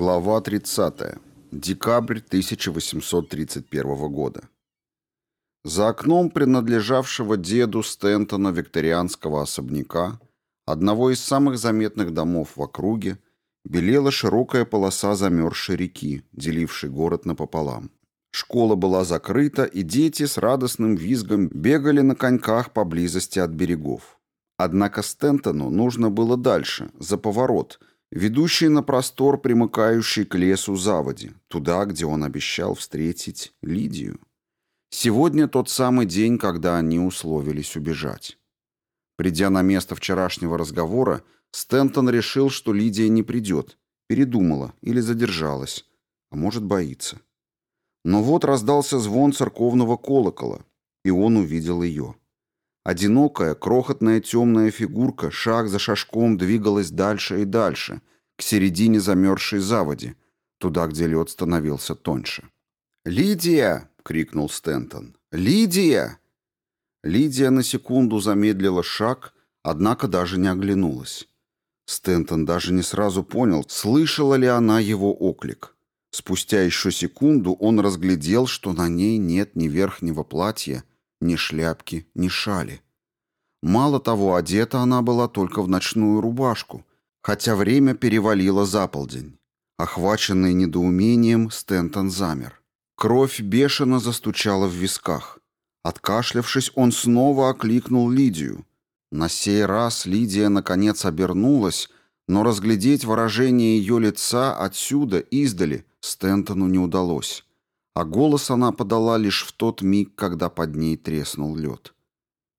Глава 30. Декабрь 1831 года. За окном принадлежавшего деду Стентона викторианского особняка, одного из самых заметных домов в округе, белела широкая полоса замерзшей реки, делившей город напополам. Школа была закрыта, и дети с радостным визгом бегали на коньках поблизости от берегов. Однако Стентону нужно было дальше, за поворот – ведущий на простор, примыкающий к лесу заводи, туда, где он обещал встретить Лидию. Сегодня тот самый день, когда они условились убежать. Придя на место вчерашнего разговора, Стентон решил, что Лидия не придет, передумала или задержалась, а может, боится. Но вот раздался звон церковного колокола, и он увидел ее. Одинокая, крохотная темная фигурка шаг за шажком двигалась дальше и дальше, к середине замерзшей заводи, туда, где лед становился тоньше. «Лидия!» — крикнул Стентон. «Лидия!» Лидия на секунду замедлила шаг, однако даже не оглянулась. Стентон даже не сразу понял, слышала ли она его оклик. Спустя еще секунду он разглядел, что на ней нет ни верхнего платья, ни шляпки, ни шали. Мало того, одета она была только в ночную рубашку, хотя время перевалило за полдень. Охваченный недоумением, Стентон замер. Кровь бешено застучала в висках. Откашлявшись, он снова окликнул Лидию. На сей раз Лидия наконец обернулась, но разглядеть выражение ее лица отсюда, издали, Стентону не удалось а голос она подала лишь в тот миг, когда под ней треснул лед.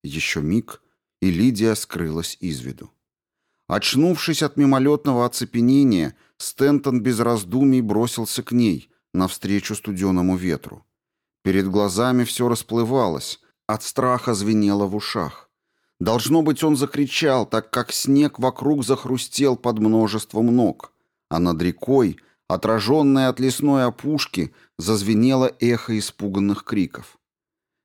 Еще миг, и Лидия скрылась из виду. Очнувшись от мимолетного оцепенения, Стентон без раздумий бросился к ней, навстречу студеному ветру. Перед глазами все расплывалось, от страха звенело в ушах. Должно быть, он закричал, так как снег вокруг захрустел под множеством ног, а над рекой — Отраженное от лесной опушки зазвенело эхо испуганных криков.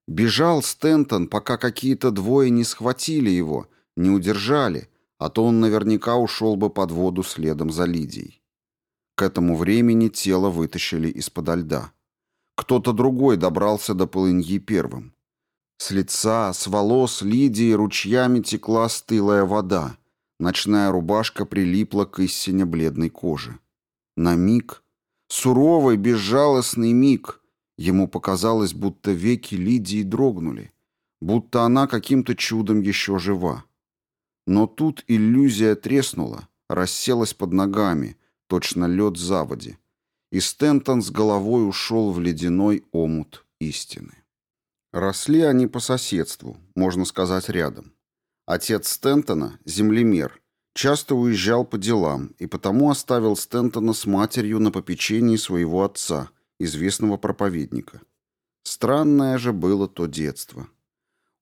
Бежал Стентон, пока какие-то двое не схватили его, не удержали, а то он наверняка ушел бы под воду следом за Лидией. К этому времени тело вытащили из-подо льда. Кто-то другой добрался до полыньи первым. С лица, с волос Лидии ручьями текла стылая вода. Ночная рубашка прилипла к истине бледной кожи. На миг, суровый, безжалостный миг, ему показалось, будто веки Лидии дрогнули, будто она каким-то чудом еще жива. Но тут иллюзия треснула, расселась под ногами, точно лед заводи, и Стентон с головой ушел в ледяной омут истины. Росли они по соседству, можно сказать, рядом. Отец Стентона, землемер, часто уезжал по делам и потому оставил Стентона с матерью на попечении своего отца, известного проповедника. Странное же было то детство.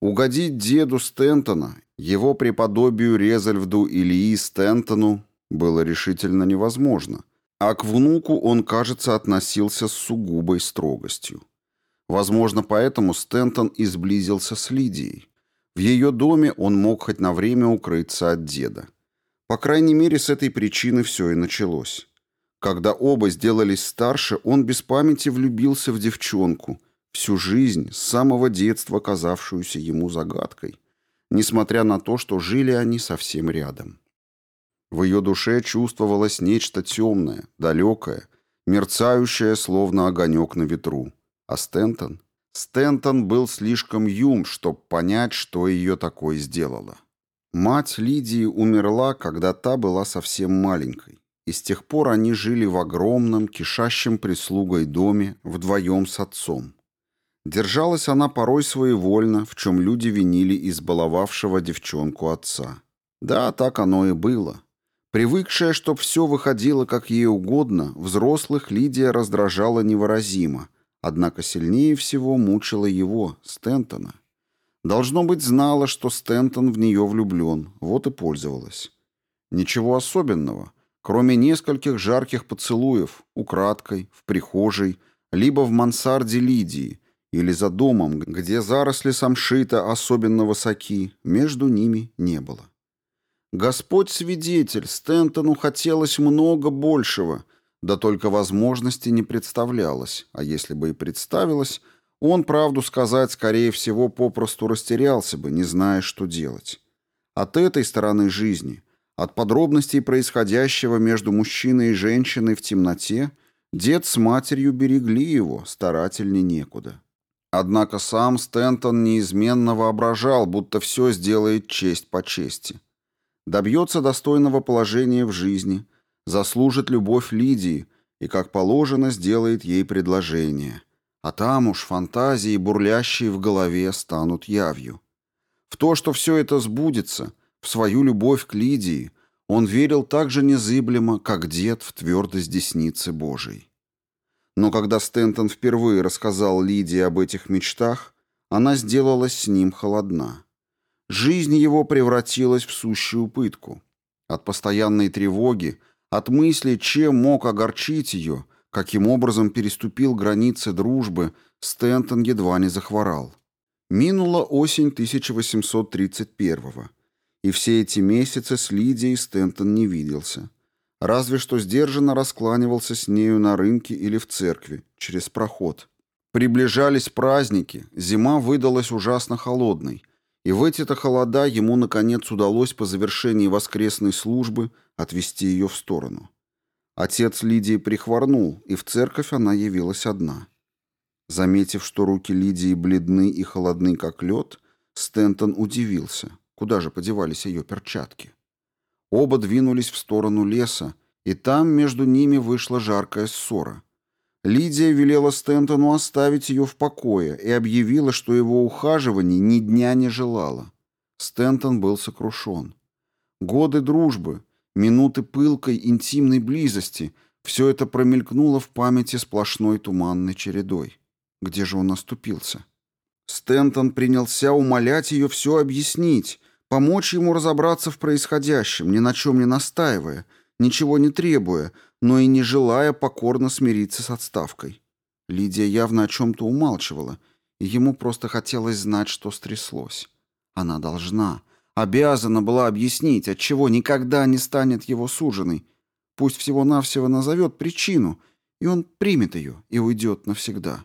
Угодить деду Стентона, его преподобию Резальвду Ильи Стентону, было решительно невозможно, а к внуку он, кажется, относился с сугубой строгостью. Возможно, поэтому Стентон и сблизился с Лидией. В ее доме он мог хоть на время укрыться от деда. По крайней мере, с этой причины все и началось. Когда оба сделались старше, он без памяти влюбился в девчонку, всю жизнь, с самого детства казавшуюся ему загадкой, несмотря на то, что жили они совсем рядом. В ее душе чувствовалось нечто темное, далекое, мерцающее, словно огонек на ветру. А Стентон? Стентон был слишком юм, чтобы понять, что ее такое сделало. Мать Лидии умерла, когда та была совсем маленькой, и с тех пор они жили в огромном, кишащем прислугой доме вдвоем с отцом. Держалась она порой своевольно, в чем люди винили избаловавшего девчонку отца. Да, так оно и было. Привыкшая, чтоб все выходило как ей угодно, взрослых Лидия раздражала невыразимо, однако сильнее всего мучила его, Стентона. Должно быть, знала, что Стентон в нее влюблен, вот и пользовалась. Ничего особенного, кроме нескольких жарких поцелуев, украдкой, в прихожей, либо в мансарде Лидии, или за домом, где заросли самшита особенно высоки, между ними не было. Господь свидетель, Стентону хотелось много большего, Да только возможности не представлялось, а если бы и представилось, он, правду сказать, скорее всего, попросту растерялся бы, не зная, что делать. От этой стороны жизни, от подробностей происходящего между мужчиной и женщиной в темноте, дед с матерью берегли его, старательней некуда. Однако сам Стентон неизменно воображал, будто все сделает честь по чести. Добьется достойного положения в жизни, заслужит любовь Лидии и, как положено, сделает ей предложение. А там уж фантазии, бурлящие в голове, станут явью. В то, что все это сбудется, в свою любовь к Лидии, он верил так же незыблемо, как дед в твердость десницы Божией. Но когда Стентон впервые рассказал Лидии об этих мечтах, она сделалась с ним холодна. Жизнь его превратилась в сущую пытку. От постоянной тревоги, от мысли, чем мог огорчить ее, каким образом переступил границы дружбы, Стентон едва не захворал. Минула осень 1831-го, и все эти месяцы с Лидией Стентон не виделся. Разве что сдержанно раскланивался с нею на рынке или в церкви, через проход. Приближались праздники, зима выдалась ужасно холодной, и в эти-то холода ему, наконец, удалось по завершении воскресной службы отвести ее в сторону. Отец Лидии прихворнул, и в церковь она явилась одна. Заметив, что руки Лидии бледны и холодны, как лед, Стентон удивился, куда же подевались ее перчатки. Оба двинулись в сторону леса, и там между ними вышла жаркая ссора. Лидия велела Стентону оставить ее в покое и объявила, что его ухаживаний ни дня не желала. Стентон был сокрушен. Годы дружбы, минуты пылкой интимной близости — все это промелькнуло в памяти сплошной туманной чередой. Где же он оступился? Стентон принялся умолять ее все объяснить, Помочь ему разобраться в происходящем, ни на чем не настаивая, ничего не требуя, но и не желая покорно смириться с отставкой. Лидия явно о чем-то умалчивала, и ему просто хотелось знать, что стряслось. Она должна, обязана была объяснить, отчего никогда не станет его суженой. Пусть всего-навсего назовет причину, и он примет ее и уйдет навсегда.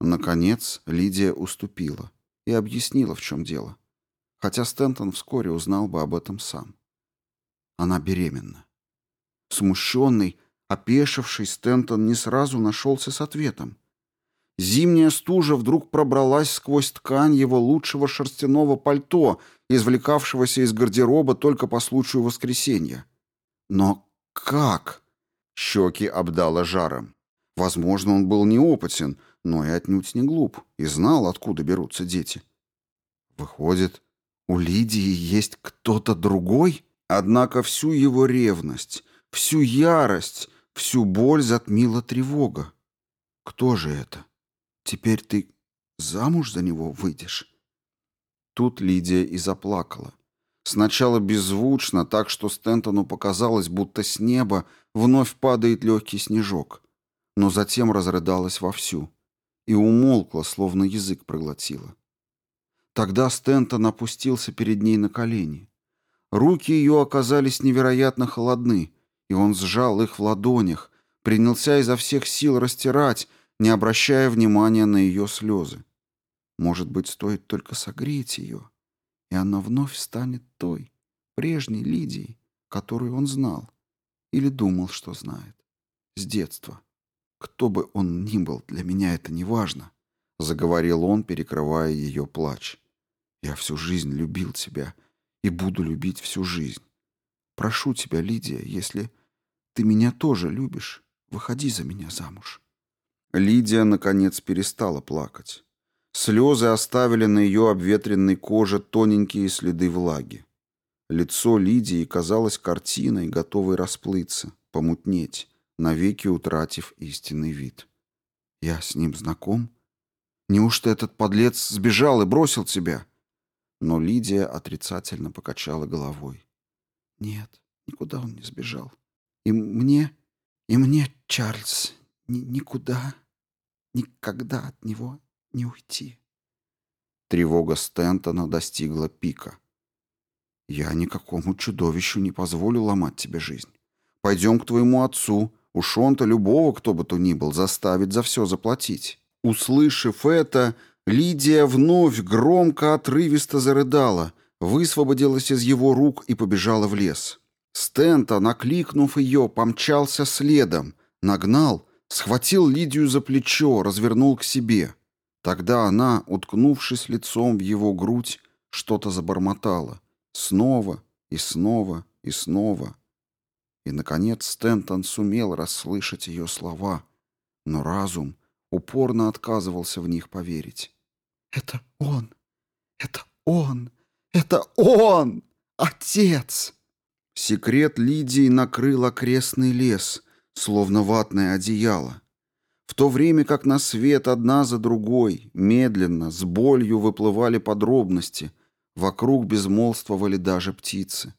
Наконец Лидия уступила и объяснила, в чем дело хотя Стентон вскоре узнал бы об этом сам. Она беременна. Смущенный, опешивший, Стентон не сразу нашелся с ответом. Зимняя стужа вдруг пробралась сквозь ткань его лучшего шерстяного пальто, извлекавшегося из гардероба только по случаю воскресенья. Но как? Щеки обдало жаром. Возможно, он был неопытен, но и отнюдь не глуп, и знал, откуда берутся дети. Выходит, у Лидии есть кто-то другой? Однако всю его ревность, всю ярость, всю боль затмила тревога. Кто же это? Теперь ты замуж за него выйдешь? Тут Лидия и заплакала. Сначала беззвучно, так что Стентону показалось, будто с неба вновь падает легкий снежок. Но затем разрыдалась вовсю и умолкла, словно язык проглотила. Тогда Стентон опустился перед ней на колени. Руки ее оказались невероятно холодны, и он сжал их в ладонях, принялся изо всех сил растирать, не обращая внимания на ее слезы. Может быть, стоит только согреть ее, и она вновь станет той, прежней Лидией, которую он знал или думал, что знает, с детства. Кто бы он ни был, для меня это не важно, — заговорил он, перекрывая ее плач. Я всю жизнь любил тебя и буду любить всю жизнь. Прошу тебя, Лидия, если ты меня тоже любишь, выходи за меня замуж». Лидия, наконец, перестала плакать. Слезы оставили на ее обветренной коже тоненькие следы влаги. Лицо Лидии казалось картиной, готовой расплыться, помутнеть, навеки утратив истинный вид. «Я с ним знаком? Неужто этот подлец сбежал и бросил тебя?» Но Лидия отрицательно покачала головой. «Нет, никуда он не сбежал. И мне, и мне, Чарльз, ни никуда, никогда от него не уйти». Тревога Стентона достигла пика. «Я никакому чудовищу не позволю ломать тебе жизнь. Пойдем к твоему отцу, Уж он-то любого, кто бы то ни был, заставит за все заплатить. Услышав это, Лидия вновь громко, отрывисто зарыдала, высвободилась из его рук и побежала в лес. Стента, накликнув ее, помчался следом, нагнал, схватил Лидию за плечо, развернул к себе. Тогда она, уткнувшись лицом в его грудь, что-то забормотала. Снова и снова и снова. И, наконец, Стентон сумел расслышать ее слова, но разум упорно отказывался в них поверить. «Это он! Это он! Это он! Отец!» Секрет Лидии накрыл окрестный лес, словно ватное одеяло. В то время как на свет одна за другой, медленно, с болью выплывали подробности, вокруг безмолвствовали даже птицы.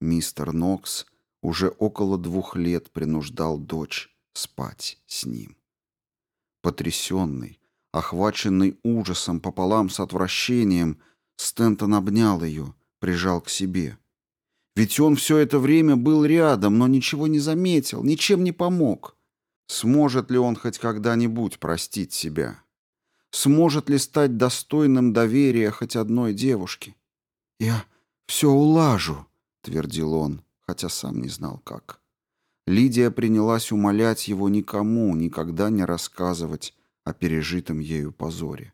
Мистер Нокс уже около двух лет принуждал дочь спать с ним. Потрясенный, охваченный ужасом пополам с отвращением, Стентон обнял ее, прижал к себе. Ведь он все это время был рядом, но ничего не заметил, ничем не помог. Сможет ли он хоть когда-нибудь простить себя? Сможет ли стать достойным доверия хоть одной девушки? «Я все улажу», — твердил он, хотя сам не знал как. Лидия принялась умолять его никому никогда не рассказывать о пережитом ею позоре.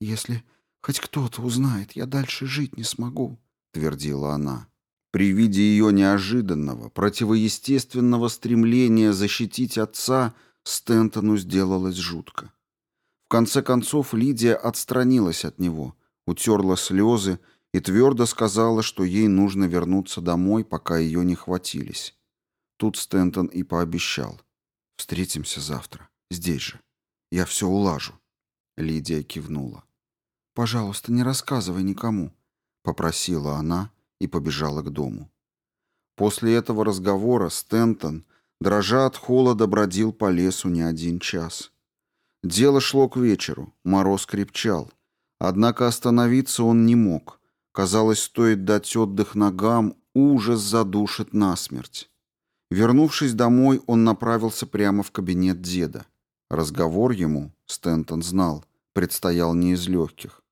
«Если хоть кто-то узнает, я дальше жить не смогу», — твердила она. При виде ее неожиданного, противоестественного стремления защитить отца Стентону сделалось жутко. В конце концов Лидия отстранилась от него, утерла слезы и твердо сказала, что ей нужно вернуться домой, пока ее не хватились. Тут Стентон и пообещал. «Встретимся завтра, здесь же. Я все улажу». Лидия кивнула. «Пожалуйста, не рассказывай никому», — попросила она, — и побежала к дому. После этого разговора Стентон, дрожа от холода, бродил по лесу не один час. Дело шло к вечеру, мороз крепчал. Однако остановиться он не мог. Казалось, стоит дать отдых ногам, ужас задушит насмерть. Вернувшись домой, он направился прямо в кабинет деда. Разговор ему, Стентон знал, предстоял не из легких.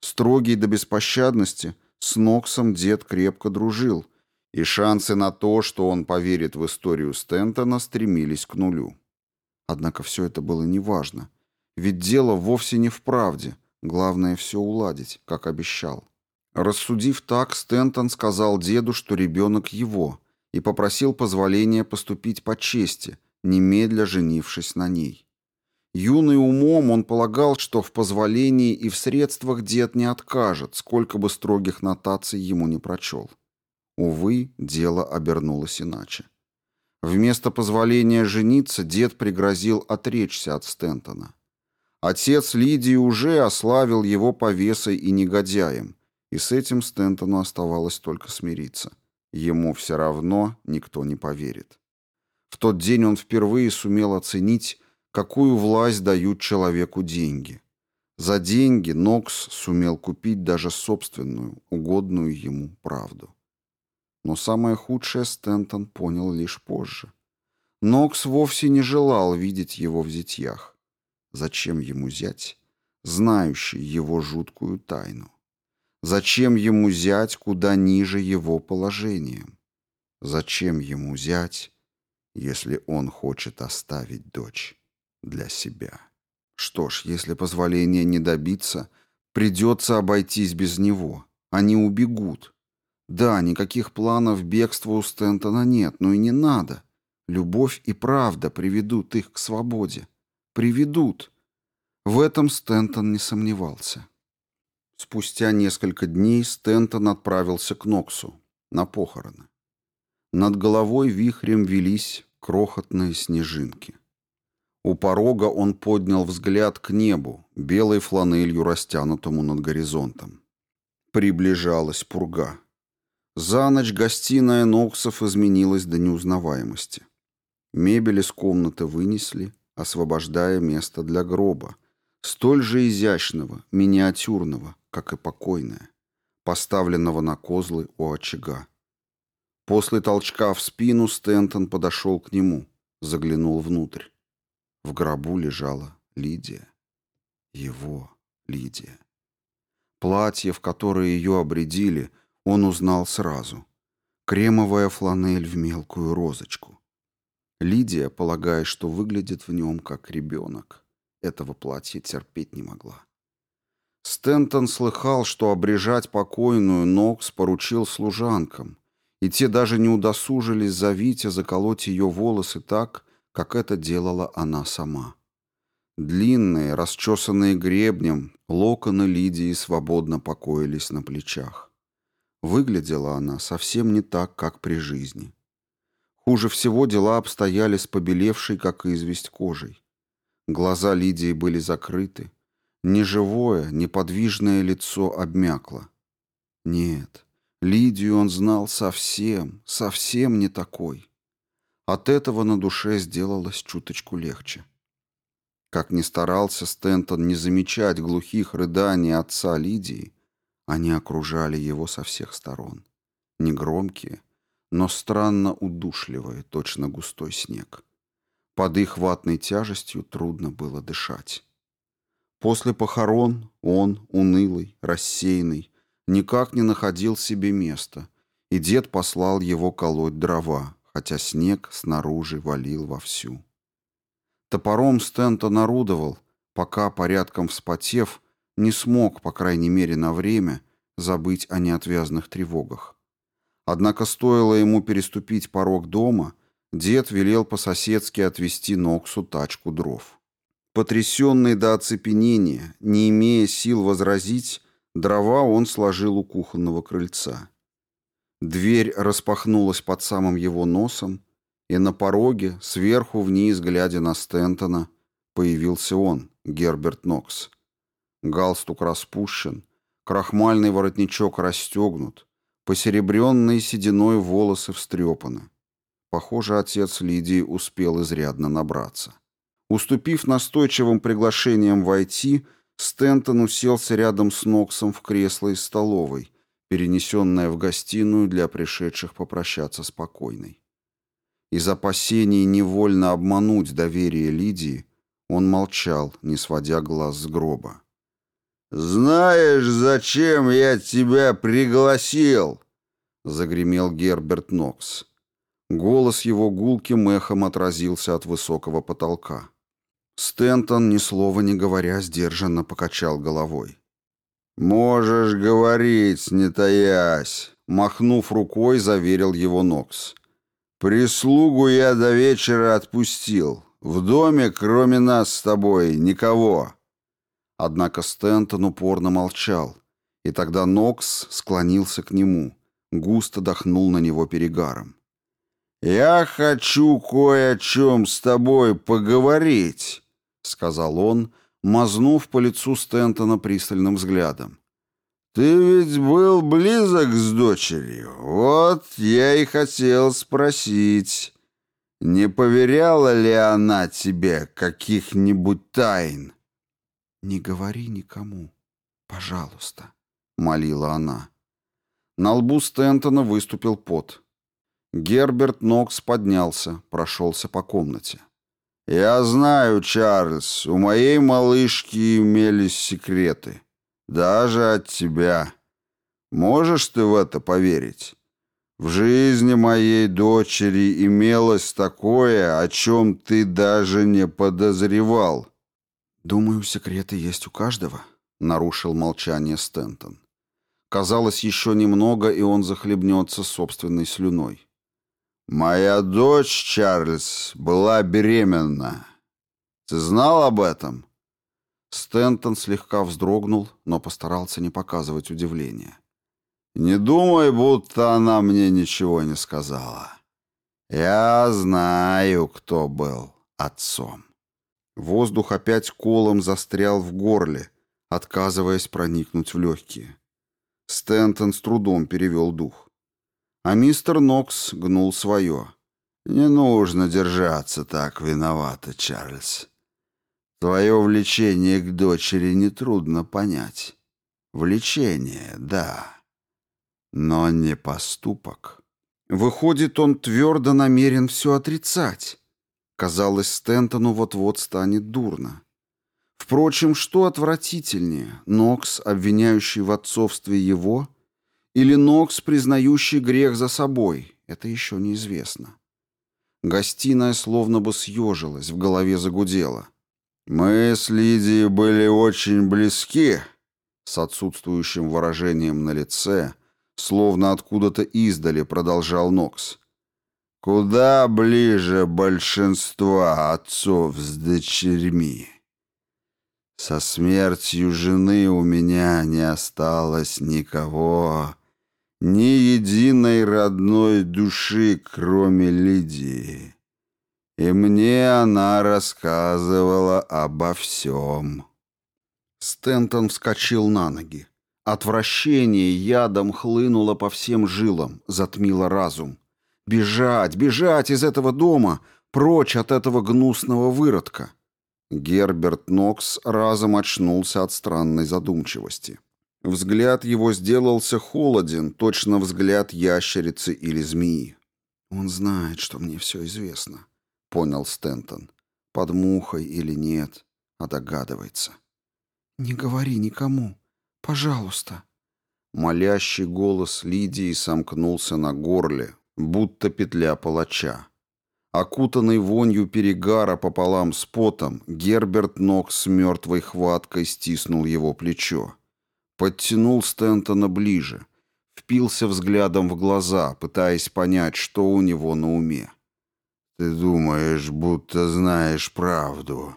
Строгий до беспощадности, с Ноксом дед крепко дружил, и шансы на то, что он поверит в историю Стентона, стремились к нулю. Однако все это было неважно, ведь дело вовсе не в правде, главное все уладить, как обещал. Рассудив так, Стентон сказал деду, что ребенок его, и попросил позволения поступить по чести, немедля женившись на ней. Юный умом он полагал, что в позволении и в средствах дед не откажет, сколько бы строгих нотаций ему не прочел. Увы, дело обернулось иначе. Вместо позволения жениться дед пригрозил отречься от Стентона. Отец Лидии уже ославил его повесой и негодяем, и с этим Стентону оставалось только смириться. Ему все равно никто не поверит. В тот день он впервые сумел оценить, какую власть дают человеку деньги. За деньги Нокс сумел купить даже собственную, угодную ему правду. Но самое худшее Стентон понял лишь позже. Нокс вовсе не желал видеть его в зятьях. Зачем ему зять, знающий его жуткую тайну? Зачем ему зять куда ниже его положением? Зачем ему зять, если он хочет оставить дочь? Для себя. Что ж, если позволения не добиться, придется обойтись без него. Они убегут. Да, никаких планов бегства у Стентона нет, но и не надо. Любовь и правда приведут их к свободе. Приведут. В этом Стентон не сомневался. Спустя несколько дней Стентон отправился к Ноксу на похороны. Над головой вихрем велись крохотные снежинки. У порога он поднял взгляд к небу, белой фланелью растянутому над горизонтом. Приближалась пурга. За ночь гостиная Ноксов изменилась до неузнаваемости. Мебель из комнаты вынесли, освобождая место для гроба, столь же изящного, миниатюрного, как и покойное, поставленного на козлы у очага. После толчка в спину Стентон подошел к нему, заглянул внутрь. В гробу лежала Лидия. Его Лидия. Платье, в которое ее обредили, он узнал сразу. Кремовая фланель в мелкую розочку. Лидия, полагая, что выглядит в нем как ребенок, этого платья терпеть не могла. Стентон слыхал, что обрежать покойную Нокс поручил служанкам, и те даже не удосужились завить и заколоть ее волосы так, как это делала она сама. Длинные, расчесанные гребнем, локоны Лидии свободно покоились на плечах. Выглядела она совсем не так, как при жизни. Хуже всего дела обстояли с побелевшей, как известь, кожей. Глаза Лидии были закрыты. Неживое, неподвижное лицо обмякло. Нет, Лидию он знал совсем, совсем не такой. От этого на душе сделалось чуточку легче. Как ни старался Стентон не замечать глухих рыданий отца Лидии, они окружали его со всех сторон. Негромкие, но странно удушливые, точно густой снег. Под их ватной тяжестью трудно было дышать. После похорон он, унылый, рассеянный, никак не находил себе места, и дед послал его колоть дрова, хотя снег снаружи валил вовсю. Топором Стентон орудовал, пока, порядком вспотев, не смог, по крайней мере на время, забыть о неотвязных тревогах. Однако стоило ему переступить порог дома, дед велел по-соседски отвезти Ноксу тачку дров. Потрясенный до оцепенения, не имея сил возразить, дрова он сложил у кухонного крыльца. Дверь распахнулась под самым его носом, и на пороге, сверху вниз, глядя на Стентона, появился он, Герберт Нокс. Галстук распущен, крахмальный воротничок расстегнут, посеребренные сединой волосы встрепаны. Похоже, отец Лидии успел изрядно набраться. Уступив настойчивым приглашениям войти, Стентон уселся рядом с Ноксом в кресло из столовой, перенесенное в гостиную для пришедших попрощаться с покойной. Из опасений невольно обмануть доверие Лидии, он молчал, не сводя глаз с гроба. «Знаешь, зачем я тебя пригласил?» — загремел Герберт Нокс. Голос его гулким эхом отразился от высокого потолка. Стентон, ни слова не говоря, сдержанно покачал головой. «Можешь говорить, не таясь», — махнув рукой, заверил его Нокс. Прислугу я до вечера отпустил. В доме, кроме нас с тобой, никого. Однако Стентон упорно молчал, и тогда Нокс склонился к нему, густо дохнул на него перегаром. «Я хочу кое о чем с тобой поговорить», — сказал он, мазнув по лицу Стентона пристальным взглядом. «Ты ведь был близок с дочерью. Вот я и хотел спросить, не поверяла ли она тебе каких-нибудь тайн?» «Не говори никому, пожалуйста», — молила она. На лбу Стентона выступил пот. Герберт Нокс поднялся, прошелся по комнате. «Я знаю, Чарльз, у моей малышки имелись секреты». Даже от тебя. Можешь ты в это поверить? В жизни моей дочери имелось такое, о чем ты даже не подозревал. Думаю, секреты есть у каждого, нарушил молчание Стентон. Казалось, еще немного, и он захлебнется собственной слюной. «Моя дочь, Чарльз, была беременна. Ты знал об этом?» Стентон слегка вздрогнул, но постарался не показывать удивления. «Не думай, будто она мне ничего не сказала. Я знаю, кто был отцом». Воздух опять колом застрял в горле, отказываясь проникнуть в легкие. Стентон с трудом перевел дух. А мистер Нокс гнул свое. «Не нужно держаться так виновато, Чарльз. Твое влечение к дочери нетрудно понять. Влечение, да, но не поступок. Выходит, он твердо намерен все отрицать. Казалось, Стентону вот-вот станет дурно. Впрочем, что отвратительнее, Нокс, обвиняющий в отцовстве его, или Нокс, признающий грех за собой, это еще неизвестно. Гостиная словно бы съежилась, в голове загудела. «Мы с Лидией были очень близки», с отсутствующим выражением на лице, словно откуда-то издали продолжал Нокс. «Куда ближе большинства отцов с дочерьми. Со смертью жены у меня не осталось никого, ни единой родной души, кроме Лидии. И мне она рассказывала обо всем». Стентон вскочил на ноги. Отвращение ядом хлынуло по всем жилам, затмило разум. Бежать, бежать из этого дома, прочь от этого гнусного выродка. Герберт Нокс разом очнулся от странной задумчивости. Взгляд его сделался холоден, точно взгляд ящерицы или змеи. «Он знает, что мне все известно», — понял Стентон. «Под мухой или нет, а догадывается». «Не говори никому. Пожалуйста». Молящий голос Лидии сомкнулся на горле, будто петля палача. Окутанный вонью перегара пополам с потом, Герберт ног с мертвой хваткой стиснул его плечо. Подтянул Стентона ближе, впился взглядом в глаза, пытаясь понять, что у него на уме. «Ты думаешь, будто знаешь правду»,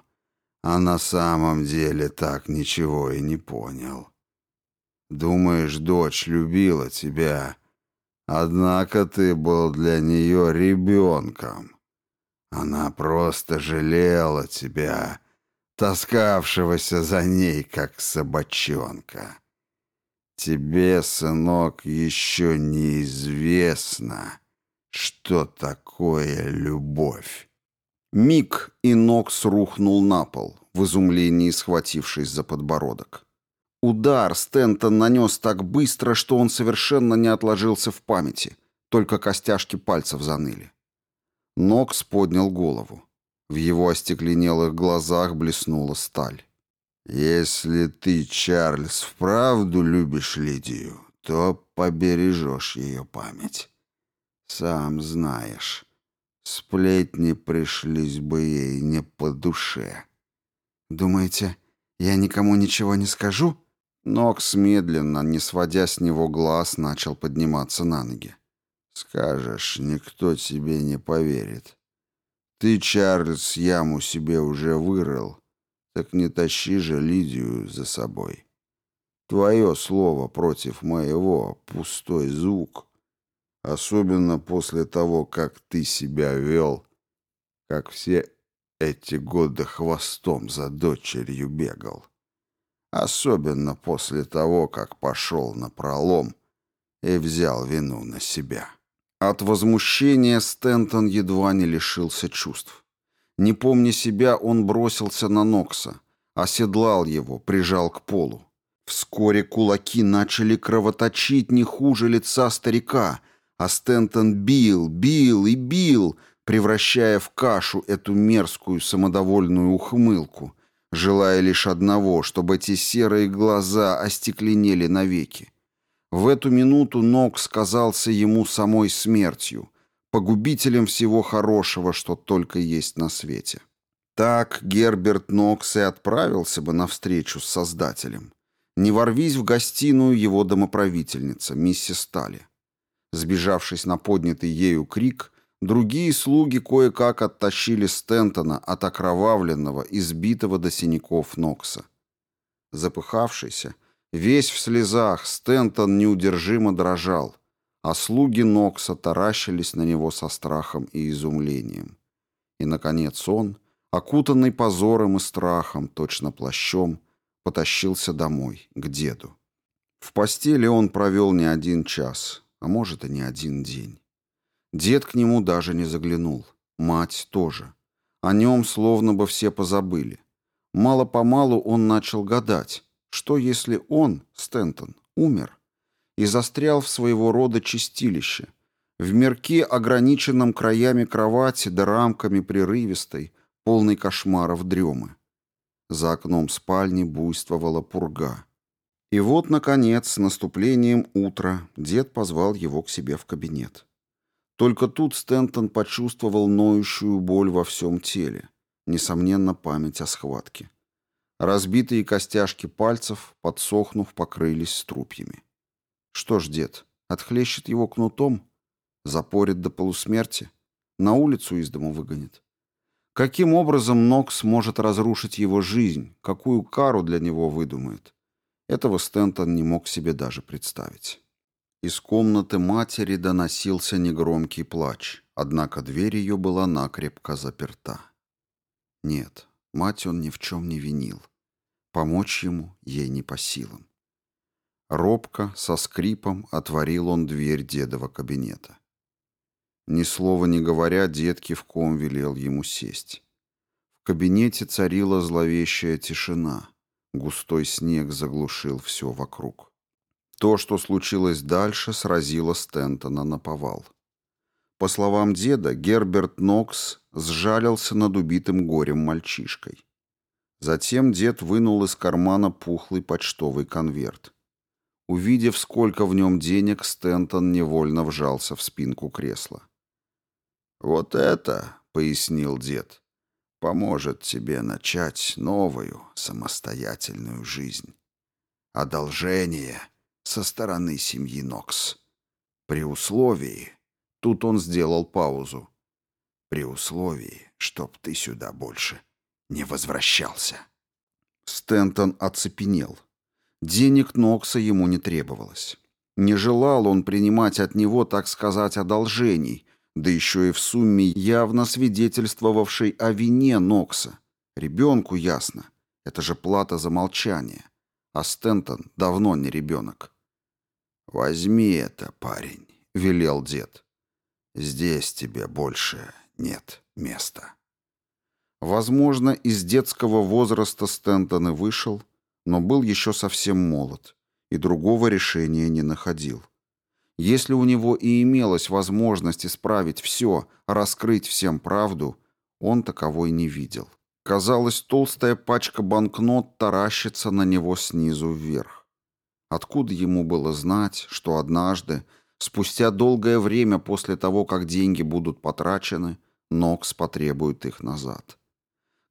а на самом деле так ничего и не понял. Думаешь, дочь любила тебя, однако ты был для нее ребенком. Она просто жалела тебя, таскавшегося за ней, как собачонка. Тебе, сынок, еще неизвестно, что такое любовь. Миг, и Нокс рухнул на пол, в изумлении схватившись за подбородок. Удар Стентон нанес так быстро, что он совершенно не отложился в памяти, только костяшки пальцев заныли. Нокс поднял голову. В его остекленелых глазах блеснула сталь. «Если ты, Чарльз, вправду любишь Лидию, то побережешь ее память. Сам знаешь». Сплетни пришлись бы ей не по душе. «Думаете, я никому ничего не скажу?» Нокс медленно, не сводя с него глаз, начал подниматься на ноги. «Скажешь, никто тебе не поверит. Ты, Чарльз, яму себе уже вырыл, так не тащи же Лидию за собой. Твое слово против моего — пустой звук. Особенно после того, как ты себя вел, как все эти годы хвостом за дочерью бегал. Особенно после того, как пошел на пролом и взял вину на себя. От возмущения Стентон едва не лишился чувств. Не помня себя, он бросился на Нокса, оседлал его, прижал к полу. Вскоре кулаки начали кровоточить не хуже лица старика — а Стентон бил, бил и бил, превращая в кашу эту мерзкую самодовольную ухмылку, желая лишь одного, чтобы эти серые глаза остекленели навеки. В эту минуту Нокс казался ему самой смертью, погубителем всего хорошего, что только есть на свете. Так Герберт Нокс и отправился бы навстречу с Создателем. Не ворвись в гостиную его домоправительница, миссис Стали. Сбежавшись на поднятый ею крик, другие слуги кое-как оттащили Стентона от окровавленного, избитого до синяков Нокса. Запыхавшийся, весь в слезах, Стентон неудержимо дрожал, а слуги Нокса таращились на него со страхом и изумлением. И, наконец, он, окутанный позором и страхом, точно плащом, потащился домой, к деду. В постели он провел не один час — а может и не один день. Дед к нему даже не заглянул, мать тоже. О нем словно бы все позабыли. Мало-помалу он начал гадать, что если он, Стентон, умер и застрял в своего рода чистилище, В мирке, ограниченном краями кровати да рамками прерывистой, полной кошмаров дремы. За окном спальни буйствовала пурга. И вот, наконец, с наступлением утра дед позвал его к себе в кабинет. Только тут Стентон почувствовал ноющую боль во всем теле, несомненно, память о схватке. Разбитые костяшки пальцев, подсохнув, покрылись струпьями. Что ж, дед, отхлещет его кнутом? Запорит до полусмерти? На улицу из дома выгонит? Каким образом Нокс может разрушить его жизнь? Какую кару для него выдумает? Этого Стентон не мог себе даже представить. Из комнаты матери доносился негромкий плач, однако дверь ее была накрепко заперта. Нет, мать он ни в чем не винил. Помочь ему ей не по силам. Робко, со скрипом отворил он дверь дедова кабинета. Ни слова не говоря, дед кивком велел ему сесть. В кабинете царила зловещая тишина. Густой снег заглушил все вокруг. То, что случилось дальше, сразило Стентона на повал. По словам деда, Герберт Нокс сжалился над убитым горем мальчишкой. Затем дед вынул из кармана пухлый почтовый конверт. Увидев, сколько в нем денег, Стентон невольно вжался в спинку кресла. «Вот это, — пояснил дед, — поможет тебе начать новую самостоятельную жизнь. Одолжение — со стороны семьи Нокс. При условии... Тут он сделал паузу. При условии, чтоб ты сюда больше не возвращался. Стентон оцепенел. Денег Нокса ему не требовалось. Не желал он принимать от него, так сказать, одолжений, да еще и в сумме явно свидетельствовавшей о вине Нокса. Ребенку ясно. Это же плата за молчание. А Стентон давно не ребенок. «Возьми это, парень», — велел дед. «Здесь тебе больше нет места». Возможно, из детского возраста Стентон и вышел, но был еще совсем молод и другого решения не находил. Если у него и имелась возможность исправить все, раскрыть всем правду, он таковой не видел. Казалось, толстая пачка банкнот таращится на него снизу вверх. Откуда ему было знать, что однажды, спустя долгое время после того, как деньги будут потрачены, Нокс потребует их назад?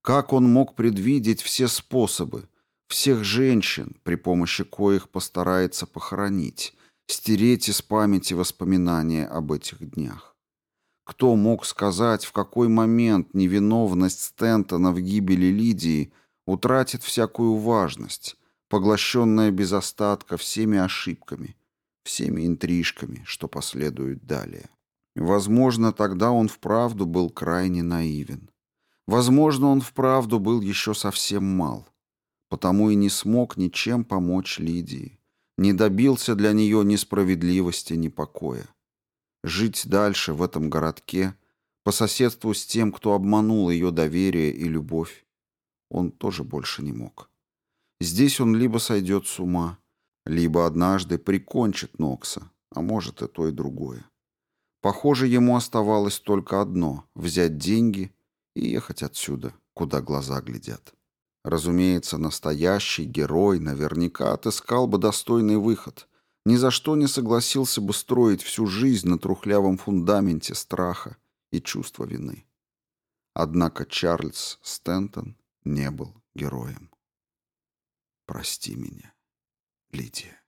Как он мог предвидеть все способы, всех женщин, при помощи коих постарается похоронить, стереть из памяти воспоминания об этих днях? Кто мог сказать, в какой момент невиновность Стентона в гибели Лидии утратит всякую важность, поглощенная без остатка всеми ошибками, всеми интрижками, что последуют далее. Возможно, тогда он вправду был крайне наивен. Возможно, он вправду был еще совсем мал, потому и не смог ничем помочь Лидии, не добился для нее ни справедливости, ни покоя. Жить дальше в этом городке, по соседству с тем, кто обманул ее доверие и любовь, он тоже больше не мог. Здесь он либо сойдет с ума, либо однажды прикончит Нокса, а может и то, и другое. Похоже, ему оставалось только одно — взять деньги и ехать отсюда, куда глаза глядят. Разумеется, настоящий герой наверняка отыскал бы достойный выход, ни за что не согласился бы строить всю жизнь на трухлявом фундаменте страха и чувства вины. Однако Чарльз Стентон не был героем. Прости меня, Лидия.